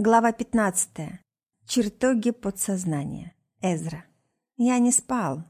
Глава 15. Чертоги подсознания. Эзра. Я не спал.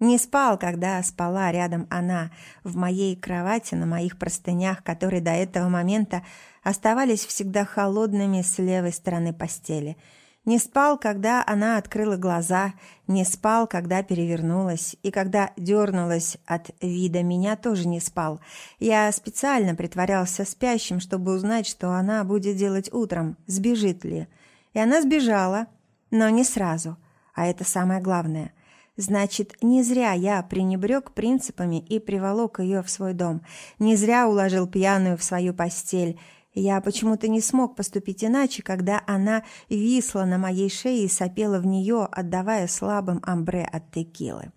Не спал, когда спала рядом она, в моей кровати, на моих простынях, которые до этого момента оставались всегда холодными с левой стороны постели – не спал, когда она открыла глаза, не спал, когда перевернулась, и когда дернулась от вида меня, тоже не спал. Я специально притворялся спящим, чтобы узнать, что она будет делать утром, сбежит ли. И она сбежала, но не сразу, а это самое главное. Значит, не зря я пренебрег принципами и приволок ее в свой дом, не зря уложил пьяную в свою постель – я почему-то не смог поступить иначе, когда она висла на моей шее и сопела в нее, отдавая слабым амбре от текилы.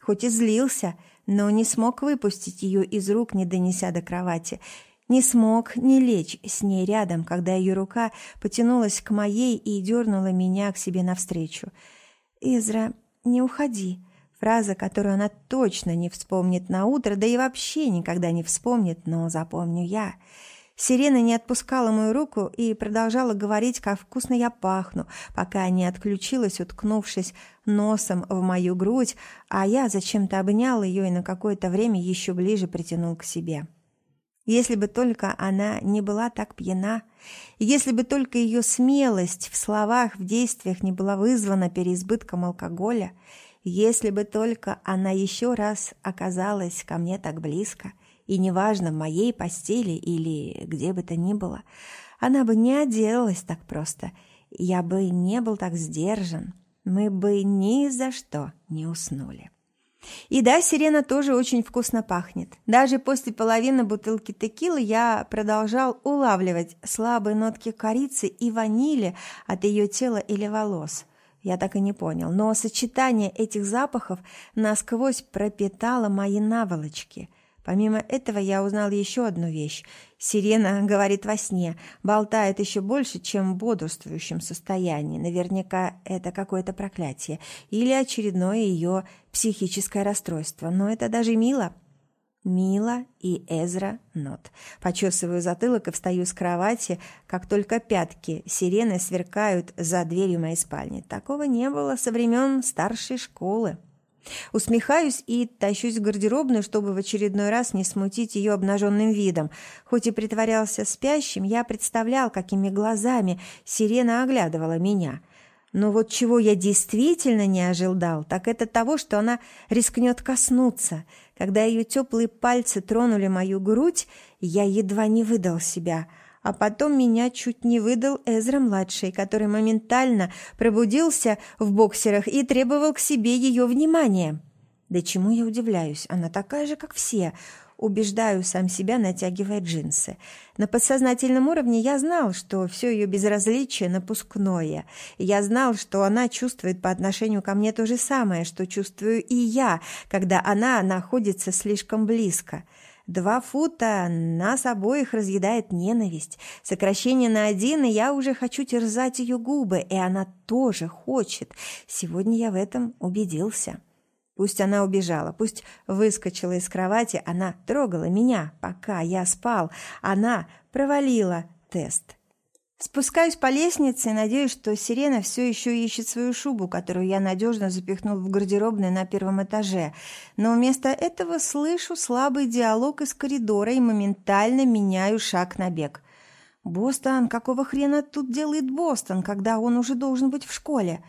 Хоть и злился, но не смог выпустить ее из рук, не донеся до кровати. Не смог не лечь с ней рядом, когда ее рука потянулась к моей и дернула меня к себе навстречу. «Изра, не уходи», фраза, которую она точно не вспомнит на утро, да и вообще никогда не вспомнит, но запомню я – Сирена не отпускала мою руку и продолжала говорить, как вкусно я пахну, пока не отключилась, уткнувшись носом в мою грудь, а я зачем-то обнял ее и на какое-то время еще ближе притянул к себе. Если бы только она не была так пьяна, если бы только ее смелость в словах, в действиях не была вызвана переизбытком алкоголя, если бы только она еще раз оказалась ко мне так близко – и неважно, в моей постели или где бы то ни было, она бы не отделалась так просто, я бы не был так сдержан, мы бы ни за что не уснули. И да, сирена тоже очень вкусно пахнет. Даже после половины бутылки текилы я продолжал улавливать слабые нотки корицы и ванили от ее тела или волос. Я так и не понял, но сочетание этих запахов насквозь пропитало мои наволочки – Помимо этого я узнал еще одну вещь. Сирена говорит во сне, болтает еще больше, чем в бодрствующем состоянии. Наверняка это какое-то проклятие или очередное ее психическое расстройство. Но это даже мило. Мила и Эзра Нот. Почесываю затылок и встаю с кровати, как только пятки сирены сверкают за дверью моей спальни. Такого не было со времен старшей школы. Усмехаюсь и тащусь в гардеробную, чтобы в очередной раз не смутить ее обнаженным видом. Хоть и притворялся спящим, я представлял, какими глазами сирена оглядывала меня. Но вот чего я действительно не ожидал, так это того, что она рискнет коснуться. Когда ее теплые пальцы тронули мою грудь, я едва не выдал себя – а потом меня чуть не выдал Эзра-младший, который моментально пробудился в боксерах и требовал к себе ее внимания. Да чему я удивляюсь, она такая же, как все. Убеждаю сам себя, натягивая джинсы. На подсознательном уровне я знал, что все ее безразличие напускное. Я знал, что она чувствует по отношению ко мне то же самое, что чувствую и я, когда она находится слишком близко. Два фута нас обоих разъедает ненависть. Сокращение на один, и я уже хочу терзать ее губы, и она тоже хочет. Сегодня я в этом убедился. Пусть она убежала, пусть выскочила из кровати, она трогала меня, пока я спал. Она провалила тест. Спускаюсь по лестнице и надеюсь, что Сирена все еще ищет свою шубу, которую я надежно запихнул в гардеробной на первом этаже. Но вместо этого слышу слабый диалог из коридора и моментально меняю шаг на бег. «Бостон, какого хрена тут делает Бостон, когда он уже должен быть в школе?»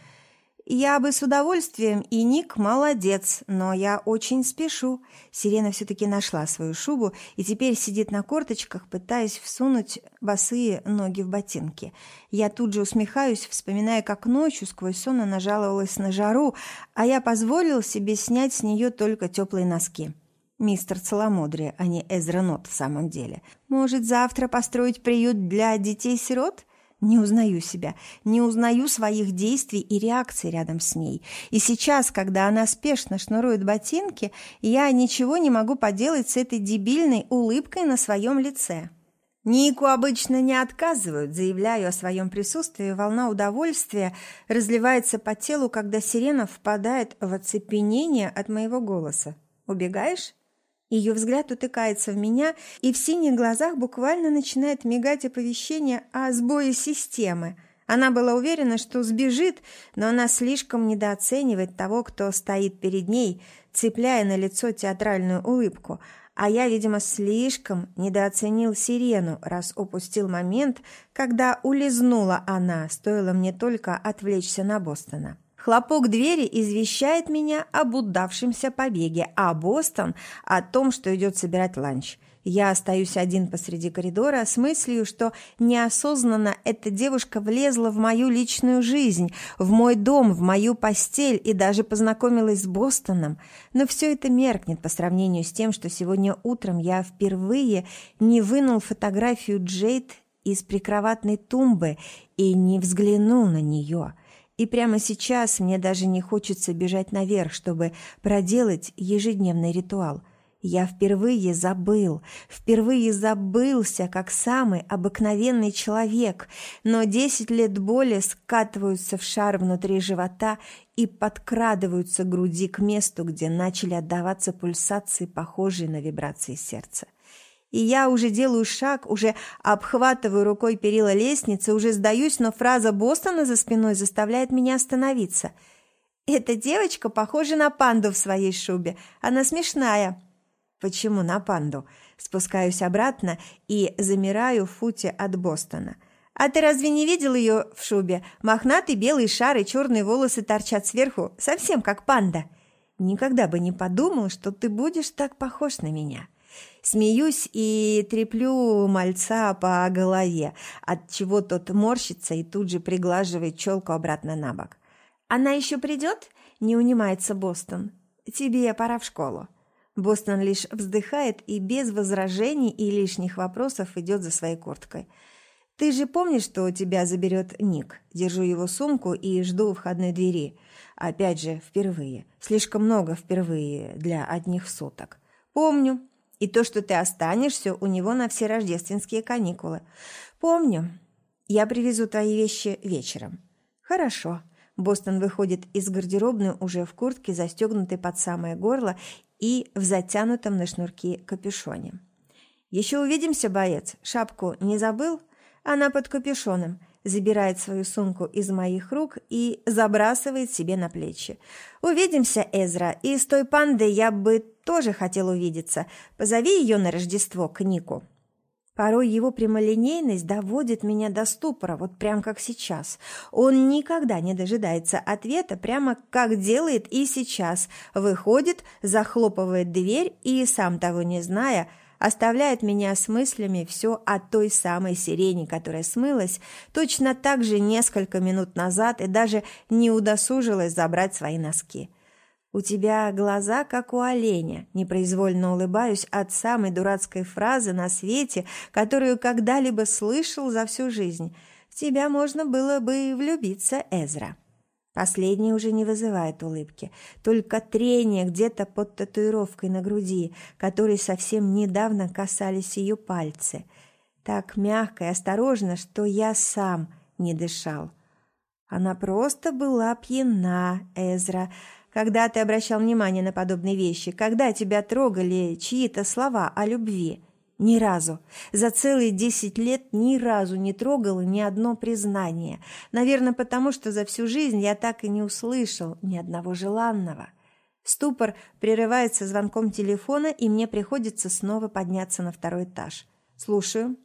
«Я бы с удовольствием, и Ник молодец, но я очень спешу». Сирена все-таки нашла свою шубу и теперь сидит на корточках, пытаясь всунуть босые ноги в ботинки. Я тут же усмехаюсь, вспоминая, как ночью сквозь сон она жаловалась на жару, а я позволил себе снять с нее только теплые носки. Мистер Целомудрие, а не Эзра Нот в самом деле. Может, завтра построить приют для детей-сирот?» Не узнаю себя, не узнаю своих действий и реакций рядом с ней. И сейчас, когда она спешно шнурует ботинки, я ничего не могу поделать с этой дебильной улыбкой на своем лице. Нику обычно не отказывают, заявляю о своем присутствии, волна удовольствия разливается по телу, когда сирена впадает в оцепенение от моего голоса. «Убегаешь?» Ее взгляд утыкается в меня, и в синих глазах буквально начинает мигать оповещение о сбое системы. Она была уверена, что сбежит, но она слишком недооценивает того, кто стоит перед ней, цепляя на лицо театральную улыбку. А я, видимо, слишком недооценил сирену, раз упустил момент, когда улизнула она, стоило мне только отвлечься на Бостона. Хлопок двери извещает меня об удавшемся побеге, а Бостон – о том, что идет собирать ланч. Я остаюсь один посреди коридора с мыслью, что неосознанно эта девушка влезла в мою личную жизнь, в мой дом, в мою постель и даже познакомилась с Бостоном. Но все это меркнет по сравнению с тем, что сегодня утром я впервые не вынул фотографию Джейд из прикроватной тумбы и не взглянул на нее – и прямо сейчас мне даже не хочется бежать наверх, чтобы проделать ежедневный ритуал. Я впервые забыл, впервые забылся, как самый обыкновенный человек, но десять лет боли скатываются в шар внутри живота и подкрадываются к груди к месту, где начали отдаваться пульсации, похожие на вибрации сердца. И я уже делаю шаг, уже обхватываю рукой перила лестницы, уже сдаюсь, но фраза Бостона за спиной заставляет меня остановиться. «Эта девочка похожа на панду в своей шубе. Она смешная». «Почему на панду?» Спускаюсь обратно и замираю в футе от Бостона. «А ты разве не видел ее в шубе? Мохнатый белый шар и черные волосы торчат сверху, совсем как панда». «Никогда бы не подумал, что ты будешь так похож на меня». Смеюсь и треплю мальца по голове, от чего тот морщится и тут же приглаживает челку обратно на бок. «Она еще придет?» – не унимается Бостон. «Тебе пора в школу». Бостон лишь вздыхает и без возражений и лишних вопросов идет за своей курткой. «Ты же помнишь, что тебя заберет Ник?» Держу его сумку и жду у входной двери. Опять же, впервые. Слишком много впервые для одних суток. «Помню», и то, что ты останешься у него на все рождественские каникулы. Помню. Я привезу твои вещи вечером. Хорошо. Бостон выходит из гардеробной уже в куртке, застегнутой под самое горло и в затянутом на шнурки капюшоне. «Еще увидимся, боец. Шапку не забыл? Она под капюшоном забирает свою сумку из моих рук и забрасывает себе на плечи. «Увидимся, Эзра, и с той пандой я бы тоже хотел увидеться. Позови ее на Рождество к Нику». Порой его прямолинейность доводит меня до ступора, вот прям как сейчас. Он никогда не дожидается ответа, прямо как делает и сейчас. Выходит, захлопывает дверь и, сам того не зная, оставляет меня с мыслями все о той самой сирене, которая смылась точно так же несколько минут назад и даже не удосужилась забрать свои носки. «У тебя глаза, как у оленя», – непроизвольно улыбаюсь от самой дурацкой фразы на свете, которую когда-либо слышал за всю жизнь. «В тебя можно было бы влюбиться, Эзра». Последнее уже не вызывает улыбки, только трение где-то под татуировкой на груди, которой совсем недавно касались ее пальцы. Так мягко и осторожно, что я сам не дышал. Она просто была пьяна, Эзра. Когда ты обращал внимание на подобные вещи? Когда тебя трогали чьи-то слова о любви? Ни разу. За целые десять лет ни разу не трогала ни одно признание. Наверное, потому что за всю жизнь я так и не услышал ни одного желанного. Ступор прерывается звонком телефона, и мне приходится снова подняться на второй этаж. Слушаю.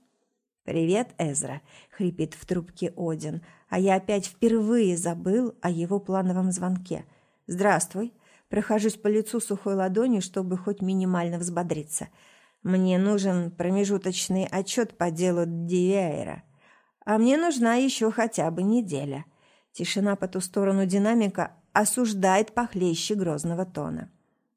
«Привет, Эзра», — хрипит в трубке Один, а я опять впервые забыл о его плановом звонке. «Здравствуй». Прохожусь по лицу сухой ладонью, чтобы хоть минимально взбодриться — мне нужен промежуточный отчет по делу Дивяйра. А мне нужна еще хотя бы неделя. Тишина по ту сторону динамика осуждает похлеще грозного тона.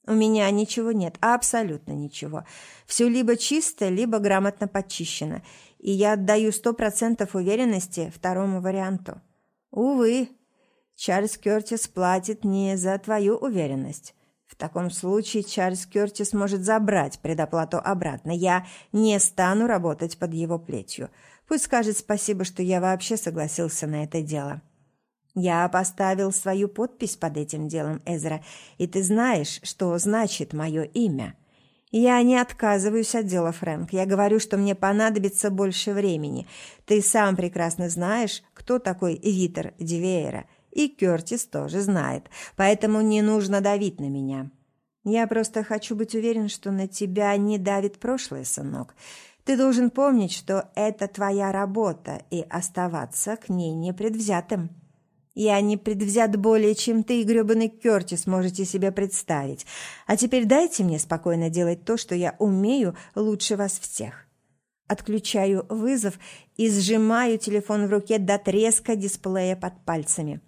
У меня ничего нет, абсолютно ничего. Все либо чисто, либо грамотно подчищено. И я отдаю сто процентов уверенности второму варианту. Увы, Чарльз Кертис платит не за твою уверенность. В таком случае Чарльз Кертис может забрать предоплату обратно. Я не стану работать под его плетью. Пусть скажет спасибо, что я вообще согласился на это дело. Я поставил свою подпись под этим делом, Эзра, и ты знаешь, что значит мое имя. «Я не отказываюсь от дела, Фрэнк. Я говорю, что мне понадобится больше времени. Ты сам прекрасно знаешь, кто такой Витер Дивейра. И Кертис тоже знает. Поэтому не нужно давить на меня. Я просто хочу быть уверен, что на тебя не давит прошлое, сынок. Ты должен помнить, что это твоя работа, и оставаться к ней непредвзятым». Я не предвзят более, чем ты и грёбаный Кёртис можете себе представить. А теперь дайте мне спокойно делать то, что я умею лучше вас всех. Отключаю вызов и сжимаю телефон в руке до треска дисплея под пальцами.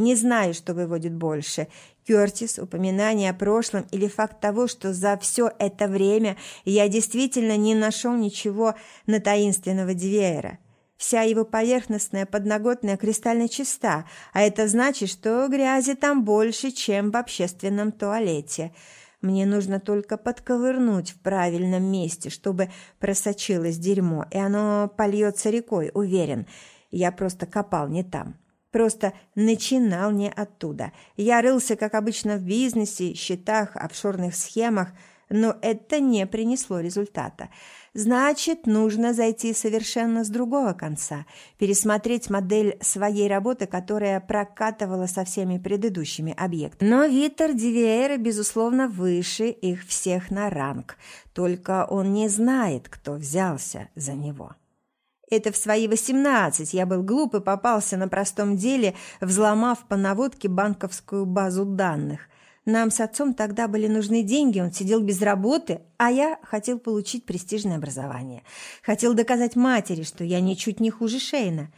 Не знаю, что выводит больше. Кёртис, упоминание о прошлом или факт того, что за все это время я действительно не нашел ничего на таинственного Дивеера. Вся его поверхностная подноготная кристально чиста, а это значит, что грязи там больше, чем в общественном туалете. Мне нужно только подковырнуть в правильном месте, чтобы просочилось дерьмо, и оно польется рекой, уверен. Я просто копал не там. Просто начинал не оттуда. Я рылся, как обычно, в бизнесе, счетах, офшорных схемах, но это не принесло результата. Значит, нужно зайти совершенно с другого конца, пересмотреть модель своей работы, которая прокатывала со всеми предыдущими объектами. Но Витер Дивиэра, безусловно, выше их всех на ранг, только он не знает, кто взялся за него. Это в свои восемнадцать я был глуп и попался на простом деле, взломав по наводке банковскую базу данных. Нам с отцом тогда были нужны деньги, он сидел без работы, а я хотел получить престижное образование. Хотел доказать матери, что я ничуть не хуже Шейна.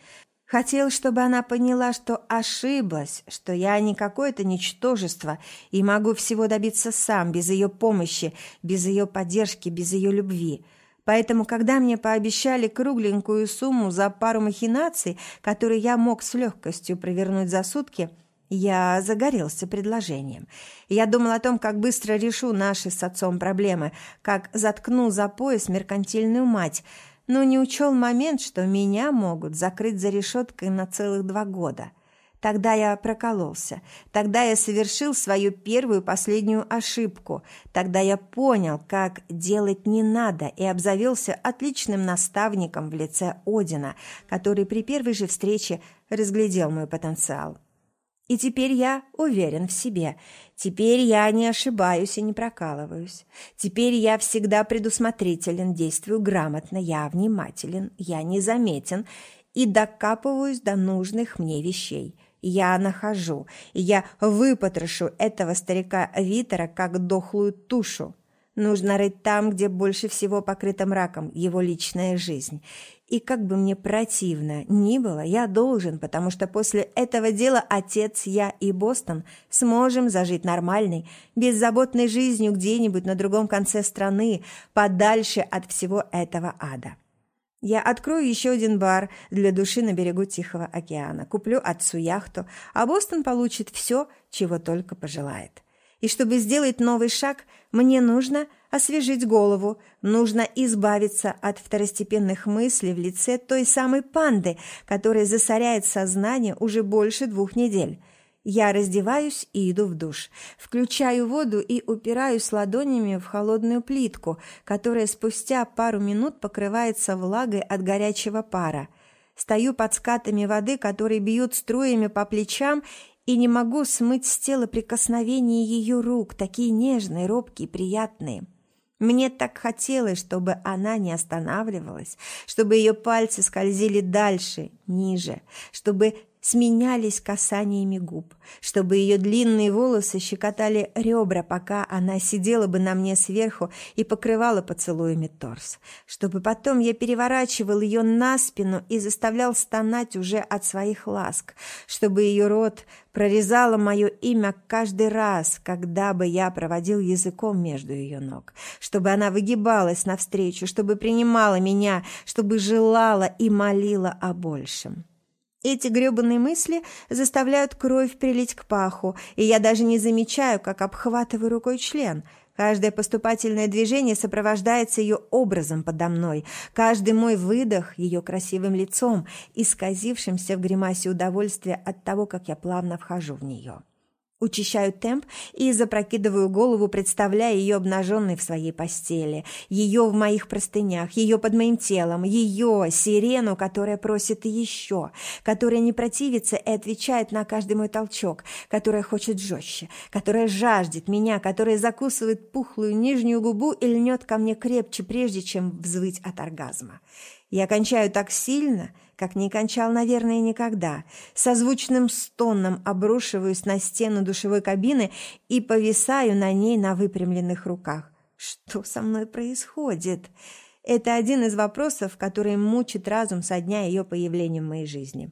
Хотел, чтобы она поняла, что ошиблась, что я не какое-то ничтожество и могу всего добиться сам, без ее помощи, без ее поддержки, без ее любви. Поэтому, когда мне пообещали кругленькую сумму за пару махинаций, которые я мог с легкостью провернуть за сутки – я загорелся предложением. Я думал о том, как быстро решу наши с отцом проблемы, как заткну за пояс меркантильную мать, но не учел момент, что меня могут закрыть за решеткой на целых два года. Тогда я прокололся. Тогда я совершил свою первую последнюю ошибку. Тогда я понял, как делать не надо, и обзавелся отличным наставником в лице Одина, который при первой же встрече разглядел мой потенциал. И теперь я уверен в себе. Теперь я не ошибаюсь и не прокалываюсь. Теперь я всегда предусмотрителен, действую грамотно, я внимателен, я незаметен и докапываюсь до нужных мне вещей. Я нахожу, и я выпотрошу этого старика Витера как дохлую тушу. Нужно рыть там, где больше всего покрыта мраком его личная жизнь. И как бы мне противно ни было, я должен, потому что после этого дела отец, я и Бостон сможем зажить нормальной, беззаботной жизнью где-нибудь на другом конце страны, подальше от всего этого ада. Я открою еще один бар для души на берегу Тихого океана, куплю отцу яхту, а Бостон получит все, чего только пожелает. И чтобы сделать новый шаг, мне нужно – освежить голову, нужно избавиться от второстепенных мыслей в лице той самой панды, которая засоряет сознание уже больше двух недель. Я раздеваюсь и иду в душ. Включаю воду и упираюсь ладонями в холодную плитку, которая спустя пару минут покрывается влагой от горячего пара. Стою под скатами воды, которые бьют струями по плечам, и не могу смыть с тела прикосновения ее рук, такие нежные, робкие, приятные. Мне так хотелось, чтобы она не останавливалась, чтобы ее пальцы скользили дальше, ниже, чтобы сменялись касаниями губ, чтобы ее длинные волосы щекотали ребра, пока она сидела бы на мне сверху и покрывала поцелуями торс, чтобы потом я переворачивал ее на спину и заставлял стонать уже от своих ласк, чтобы ее рот прорезало мое имя каждый раз, когда бы я проводил языком между ее ног, чтобы она выгибалась навстречу, чтобы принимала меня, чтобы желала и молила о большем. Эти грёбаные мысли заставляют кровь прилить к паху, и я даже не замечаю, как обхватываю рукой член. Каждое поступательное движение сопровождается ее образом подо мной, каждый мой выдох ее красивым лицом, исказившимся в гримасе удовольствия от того, как я плавно вхожу в нее. Учащаю темп и запрокидываю голову, представляя ее обнаженной в своей постели, ее в моих простынях, ее под моим телом, ее, сирену, которая просит еще, которая не противится и отвечает на каждый мой толчок, которая хочет жестче, которая жаждет меня, которая закусывает пухлую нижнюю губу и льнет ко мне крепче, прежде чем взвыть от оргазма. Я кончаю так сильно, как не кончал, наверное, никогда. Со звучным стоном обрушиваюсь на стену душевой кабины и повисаю на ней на выпрямленных руках. Что со мной происходит? Это один из вопросов, которые мучит разум со дня ее появления в моей жизни.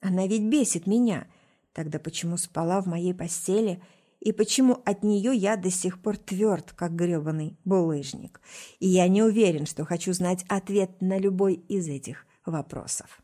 Она ведь бесит меня. Тогда почему спала в моей постели – и почему от нее я до сих пор тверд, как гребаный булыжник. И я не уверен, что хочу знать ответ на любой из этих вопросов.